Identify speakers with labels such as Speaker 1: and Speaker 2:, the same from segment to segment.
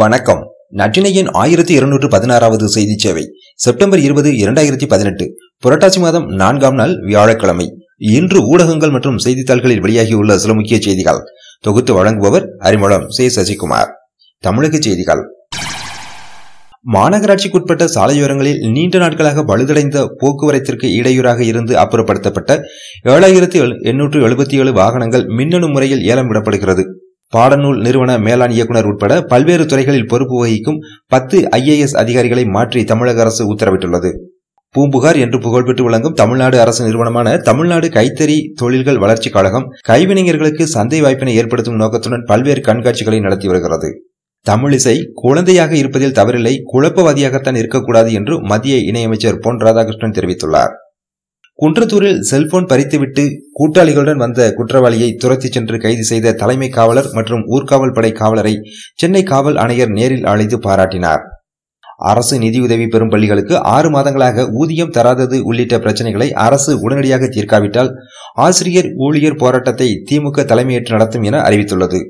Speaker 1: வணக்கம் நற்றினையின் ஆயிரத்தி இருநூற்று பதினாறாவது செய்தி சேவை செப்டம்பர் இருபது இரண்டாயிரத்தி பதினெட்டு புரட்டாசி மாதம் நான்காம் நாள் வியாழக்கிழமை இன்று ஊடகங்கள் மற்றும் செய்தித்தாள்களில் வெளியாகியுள்ள சில முக்கிய செய்திகள் தொகுத்து வழங்குபவர் அறிமுகம் சே சசிகுமார் தமிழக செய்திகள் மாநகராட்சிக்குட்பட்ட சாலையோரங்களில் நீண்ட நாட்களாக பழுதடைந்த போக்குவரத்திற்கு இடையூறாக இருந்து அப்புறப்படுத்தப்பட்ட ஏழாயிரத்தி எண்ணூற்று எழுபத்தி ஏழு வாகனங்கள் மின்னணு முறையில் ஏலம் விடப்படுகிறது பாடநூல் நிறுவன மேலாண் இயக்குநர் உட்பட பல்வேறு துறைகளில் பொறுப்பு வகிக்கும் பத்து ஐஏஎஸ் அதிகாரிகளை மாற்றி தமிழக அரசு உத்தரவிட்டுள்ளது பூம்புகார் என்று புகழ்பெற்று விளங்கும் தமிழ்நாடு அரசு நிறுவனமான தமிழ்நாடு கைத்தறி தொழில்கள் வளர்ச்சிக் கழகம் கைவினைஞர்களுக்கு சந்தை வாய்ப்பினை ஏற்படுத்தும் நோக்கத்துடன் பல்வேறு கண்காட்சிகளை நடத்தி வருகிறது தமிழிசை குழந்தையாக இருப்பதில் தவறில்லை குழப்பவாதியாகத்தான் இருக்கக்கூடாது என்று மத்திய இணையமைச்சர் பொன் ராதாகிருஷ்ணன் தெரிவித்துள்ளார் குன்றத்தூரில் செல்போன் பறித்துவிட்டு கூட்டாளிகளுடன் வந்த குற்றவாளியை துரத்தி சென்று கைது செய்த தலைமை காவலர் மற்றும் ஊர்காவல் படை காவலரை சென்னை காவல் ஆணையர் நேரில் அழைத்து பாராட்டினார் அரசு நிதியுதவி பெறும் பள்ளிகளுக்கு ஆறு மாதங்களாக ஊதியம் தராதது உள்ளிட்ட பிரச்சனைகளை அரசு உடனடியாக தீர்க்காவிட்டால் ஆசிரியர் ஊழியர் போராட்டத்தை திமுக தலைமையேற்று நடத்தும் என அறிவித்துள்ளது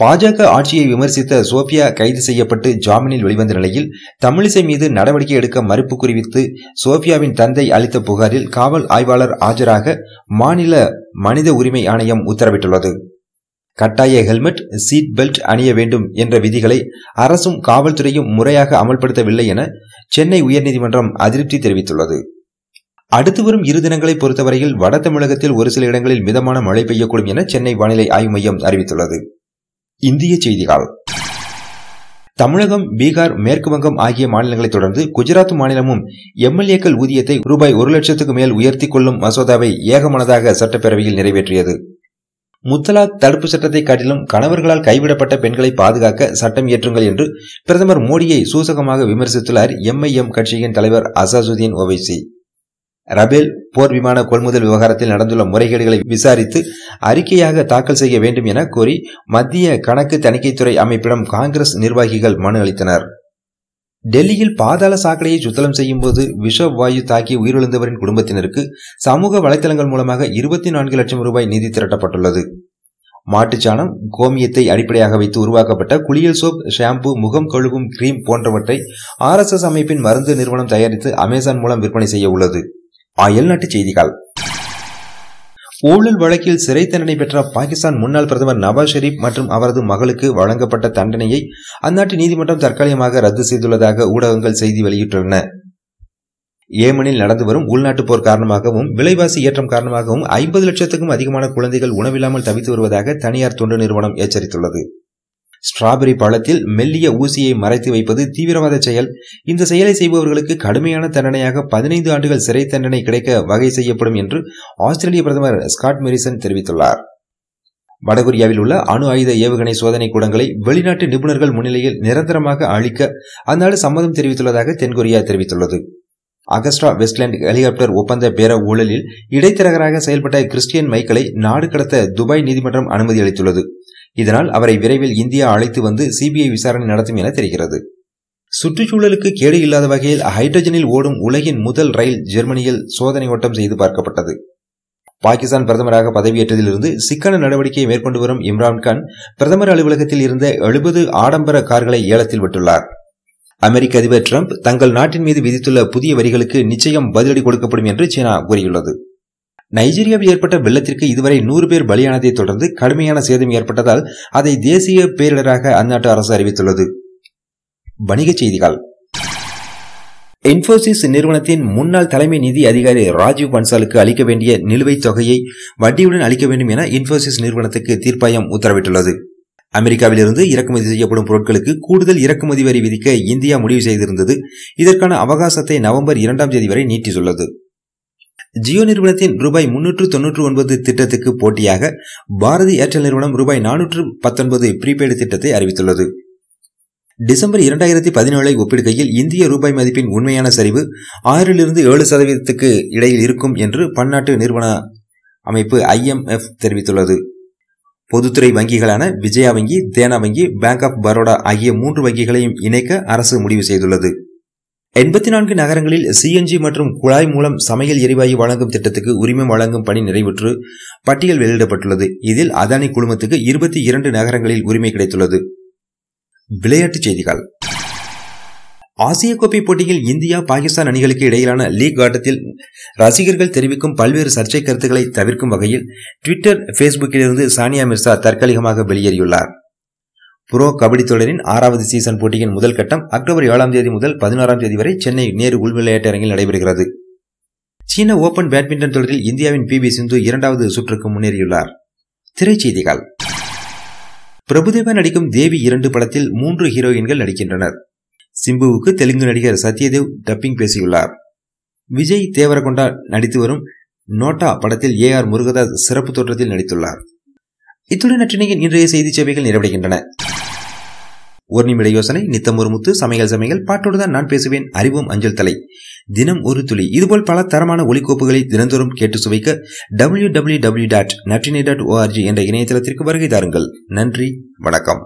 Speaker 1: பாஜக ஆட்சியை விமர்சித்த சோபியா கைது செய்யப்பட்டு ஜாமீனில் வெளிவந்த நிலையில் தமிழிசை மீது நடவடிக்கை எடுக்க மறுப்பு குறிவித்து சோபியாவின் தந்தை அளித்த புகாரில் காவல் ஆய்வாளர் ஆஜராக மாநில மனித உரிமை ஆணையம் உத்தரவிட்டுள்ளது கட்டாய ஹெல்மெட் சீட் பெல்ட் அணிய வேண்டும் என்ற விதிகளை அரசும் காவல்துறையும் முறையாக அமல்படுத்தவில்லை என சென்னை உயர்நீதிமன்றம் அதிருப்தி தெரிவித்துள்ளது அடுத்து வரும் இரு தினங்களை பொறுத்தவரையில் வட தமிழகத்தில் ஒரு சில இடங்களில் மிதமான மழை பெய்யக்கூடும் என சென்னை வானிலை ஆய்வு மையம் அறிவித்துள்ளது இந்திய செய்திகள் தமிழகம் பீகார் மேற்கு வங்கம் ஆகிய மாநிலங்களை தொடர்ந்து குஜராத் மாநிலமும் எம்எல்ஏக்கள் ஊதியத்தை ரூபாய் ஒரு லட்சத்துக்கு மேல் உயர்த்தி கொள்ளும் மசோதாவை ஏகமனதாக சட்டப்பேரவையில் நிறைவேற்றியது முத்தலாக் தடுப்பு சட்டத்தை காட்டிலும் கணவர்களால் கைவிடப்பட்ட பெண்களை பாதுகாக்க சட்டம் இயற்றுங்கள் என்று பிரதமர் மோடியை சூசகமாக விமர்சித்துள்ளார் எம்ஐஎம் கட்சியின் தலைவர் அசாசுதீன் ஒவைசி ரபேல் போர் விமான கொள்முதல் விவகாரத்தில் நடந்துள்ள முறைகேடுகளை விசாரித்து அறிக்கையாக தாக்கல் செய்ய வேண்டும் என கோரி மத்திய கணக்கு தணிக்கைத்துறை அமைப்பிடம் காங்கிரஸ் நிர்வாகிகள் மனு அளித்தனர் டெல்லியில் பாதாள சாக்கடையை சுத்தலம் செய்யும் போது விஷ வாயு தாக்கி உயிரிழந்தவரின் குடும்பத்தினருக்கு சமூக வலைதளங்கள் மூலமாக இருபத்தி நான்கு லட்சம் ரூபாய் நிதி திரட்டப்பட்டுள்ளது மாட்டுச்சாணம் கோமியத்தை அடிப்படையாக வைத்து உருவாக்கப்பட்ட குளியல் சோப் ஷாம்பு முகம் கழுவும் கிரீம் போன்றவற்றை ஆர்எஸ்எஸ் அமைப்பின் மருந்து நிறுவனம் தயாரித்து அமேசான் மூலம் விற்பனை செய்ய உள்ளது அயல்நாட்டு செய்திகள் ஊழல் வழக்கில் சிறை தண்டனை பெற்ற பாகிஸ்தான் முன்னாள் பிரதமர் நவாஸ் ஷெரீப் மற்றும் அவரது மகளுக்கு வழங்கப்பட்ட தண்டனையை அந்நாட்டு நீதிமன்றம் தற்காலிகமாக ரத்து செய்துள்ளதாக ஊடகங்கள் செய்தி வெளியிட்டுள்ளன ஏமனில் நடந்து வரும் உள்நாட்டு போர் காரணமாகவும் விலைவாசி ஏற்றம் காரணமாகவும் ஐம்பது லட்சத்துக்கும் அதிகமான குழந்தைகள் உணவில்லாமல் தவித்து வருவதாக தனியார் தொண்டு நிறுவனம் எச்சரித்துள்ளது ஸ்ட்ராபெரி பழத்தில் மெல்லிய ஊசியை மறைத்து வைப்பது தீவிரவாத செயல் இந்த செயலை செய்பவர்களுக்கு கடுமையான தண்டனையாக பதினைந்து ஆண்டுகள் சிறை தண்டனை கிடைக்க வகை செய்யப்படும் என்று ஆஸ்திரேலிய பிரதமர் ஸ்காட் மெரிசன் தெரிவித்துள்ளார் வடகொரியாவில் உள்ள அணு ஆயுத ஏவுகணை சோதனை கூடங்களை வெளிநாட்டு நிபுணர்கள் முன்னிலையில் நிரந்தரமாக அளிக்க அந்நாடு சம்மதம் தெரிவித்துள்ளதாக தென்கொரியா தெரிவித்துள்ளது அகஸ்டா வெஸ்ட்லேண்ட் ஹெலிகாப்டர் ஒப்பந்த பேர ஊழலில் இடைத்தரகராக செயல்பட்ட கிறிஸ்டியன் மைக்கேலை நாடு கடத்த துபாய் நீதிமன்றம் அனுமதி அளித்துள்ளது இதனால் அவரை விரைவில் இந்தியா அழைத்து வந்து சிபிஐ விசாரணை நடத்தும் என தெரிகிறது சுற்றுச்சூழலுக்கு கேடு இல்லாத வகையில் ஹைட்ரஜனில் ஓடும் உலகின் முதல் ரயில் ஜெர்மனியில் சோதனை ஓட்டம் செய்து பார்க்கப்பட்டது பாகிஸ்தான் பிரதமராக பதவியேற்றதிலிருந்து சிக்கன நடவடிக்கையை மேற்கொண்டு வரும் இம்ரான்கான் பிரதமர் அலுவலகத்தில் இருந்த எழுபது ஆடம்பர கார்களை ஏலத்தில் விட்டுள்ளார் அமெரிக்க அதிபர் டிரம்ப் தங்கள் நாட்டின் மீது விதித்துள்ள புதிய வரிகளுக்கு நிச்சயம் பதிலடி கொடுக்கப்படும் என்று சீனா கூறியுள்ளது நைஜீரியாவில் ஏற்பட்ட வெள்ளத்திற்கு இதுவரை நூறு பேர் பலியானதை தொடர்ந்து கடுமையான சேதம் ஏற்பட்டதால் அதை தேசிய பேரிடராக அந்நாட்டு அரசு அறிவித்துள்ளது வணிகச் செய்திகள் இன்போசிஸ் நிறுவனத்தின் முன்னாள் தலைமை நிதி அதிகாரி ராஜீவ் பன்சாலுக்கு அளிக்க வேண்டிய நிலுவைத் தொகையை வட்டியுடன் அளிக்க வேண்டும் என இன்போசிஸ் நிறுவனத்துக்கு தீர்ப்பாயம் உத்தரவிட்டுள்ளது அமெரிக்காவிலிருந்து இறக்குமதி செய்யப்படும் பொருட்களுக்கு கூடுதல் இறக்குமதி வரி விதிக்க இந்தியா முடிவு செய்திருந்தது இதற்கான அவகாசத்தை நவம்பர் இரண்டாம் தேதி வரை நீட்டித்துள்ளது ஜியோ நிறுவனத்தின் ரூபாய் முன்னூற்று தொன்னூற்று ஒன்பது திட்டத்துக்கு போட்டியாக பாரதி ஏர்டெல் நிறுவனம் ரூபாய் நானூற்று பத்தொன்பது ப்ரீபெய்டு திட்டத்தை அறிவித்துள்ளது டிசம்பர் இரண்டாயிரத்தி பதினேழை ஒப்பிடுகையில் இந்திய ரூபாய் மதிப்பின் உண்மையான சரிவு ஆறிலிருந்து ஏழு சதவீதத்துக்கு இடையில் இருக்கும் என்று பன்னாட்டு நிறுவன அமைப்பு ஐஎம்எஃப் தெரிவித்துள்ளது பொதுத்துறை வங்கிகளான விஜயா வங்கி தேனா வங்கி பேங்க் ஆஃப் பரோடா ஆகிய மூன்று வங்கிகளையும் இணைக்க அரசு முடிவு செய்துள்ளது எண்பத்தி நான்கு நகரங்களில் சிஎன்ஜி மற்றும் குழாய் மூலம் சமையல் எரிவாயு வழங்கும் திட்டத்துக்கு உரிமம் வழங்கும் பணி நிறைவுற்று பட்டியல் வெளியிடப்பட்டுள்ளது இதில் அதானி குழுமத்துக்கு இருபத்தி இரண்டு நகரங்களில் உரிமை கிடைத்துள்ளது விளையாட்டுச் செய்திகள் ஆசிய கோப்பை போட்டியில் இந்தியா பாகிஸ்தான் அணிகளுக்கு இடையிலான லீக் ஆட்டத்தில் ரசிகர்கள் தெரிவிக்கும் பல்வேறு சர்ச்சை கருத்துக்களை தவிர்க்கும் வகையில் ட்விட்டர் பேஸ்புக்கிலிருந்து சானியா மிர்சா தற்காலிகமாக வெளியேறியுள்ளார் புரோ கபடி தொடரின் ஆறாவது சீசன் போட்டியின் முதல் கட்டம் அக்டோபர் ஏழாம் தேதி முதல் பதினாறாம் தேதி வரை சென்னை நேரு உள் அரங்கில் நடைபெறுகிறது சீன ஓபன் பேட்மிண்டன் தொடரில் இந்தியாவின் பி சிந்து இரண்டாவது சுற்றுக்கு முன்னேறியுள்ளார் திரைச்செய்திகள் பிரபுதேவா நடிக்கும் தேவி இரண்டு படத்தில் மூன்று ஹீரோயின்கள் நடிக்கின்றனர் சிம்புவுக்கு தெலுங்கு நடிகர் சத்யதேவ் டப்பிங் பேசியுள்ளார் விஜய் தேவரகொண்டா நடித்து வரும் நோட்டா படத்தில் ஏ ஆர் முருகதாஸ் சிறப்பு தோற்றத்தில் நடித்துள்ளார் இத்துடன் நற்றினையின் இன்றைய செய்தி சேவைகள் நிறைவடைகின்றன ஒரு நிமிட யோசனை நித்தம் ஒரு முத்து சமையல் சமையல் பாட்டோடு தான் நான் பேசுவேன் அறிவும் அஞ்சல் தலை தினம் ஒரு துளி இதுபோல் பல தரமான ஒலிக்கோப்புகளை தினந்தோறும் கேட்டு சுவைக்க டபிள்யூ டபிள்யூ டபிள்யூ டாட் நட்டினை டாட் ஓஆர்ஜி என்ற இணையதளத்திற்கு வருகை தாருங்கள் நன்றி வணக்கம்